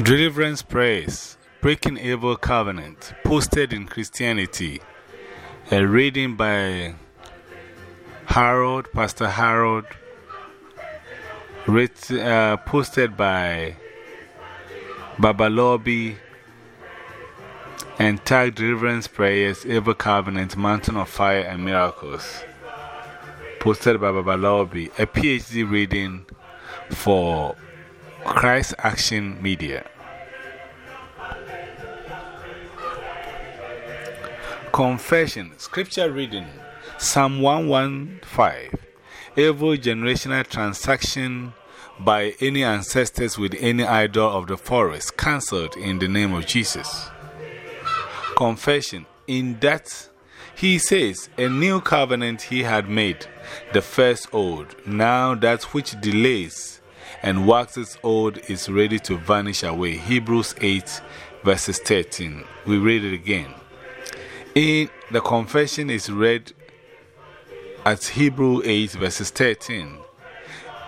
Deliverance Prayers Breaking Evil Covenant, posted in Christianity. A reading by Harold, Pastor Harold, uh, posted by Babalobi, and tagged Deliverance Prayers, Evil Covenant, Mountain of Fire and Miracles. Posted by Babalobi, a PhD reading for Christ Action Media. Confession. Scripture reading. Psalm 115 Evil generational transaction by any ancestors with any idol of the forest cancelled in the name of Jesus. Confession. In that he says, A new covenant he had made, the first old, now that which delays and waxes old is ready to vanish away. Hebrews 8, verses 13. We read it again. In the confession is read at Hebrew 8, verses 13.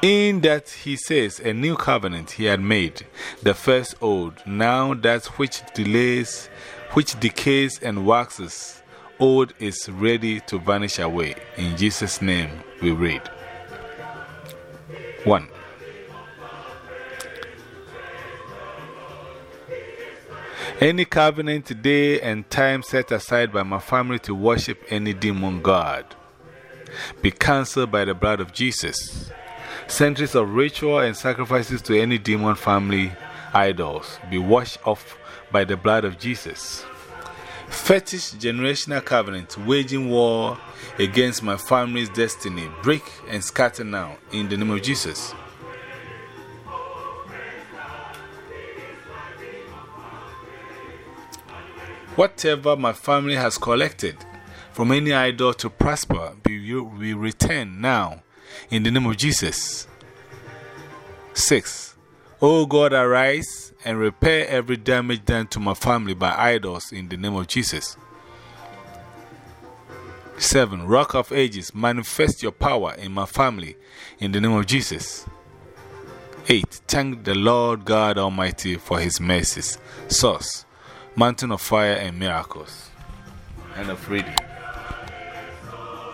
In that he says, A new covenant he had made, the first old, now that which delays, which decays and waxes old is ready to vanish away. In Jesus' name we read. 1. Any covenant day and time set aside by my family to worship any demon god be cancelled by the blood of Jesus. Centuries of ritual and sacrifices to any demon family idols be washed off by the blood of Jesus. Fetish generational covenant waging war against my family's destiny break and scatter now in the name of Jesus. Whatever my family has collected from any idol to prosper, we return now in the name of Jesus. 6. O God, arise and repair every damage done to my family by idols in the name of Jesus. 7. Rock of Ages, manifest your power in my family in the name of Jesus. 8. Thank the Lord God Almighty for his mercies. Source Mountain of Fire and Miracles. End of reading.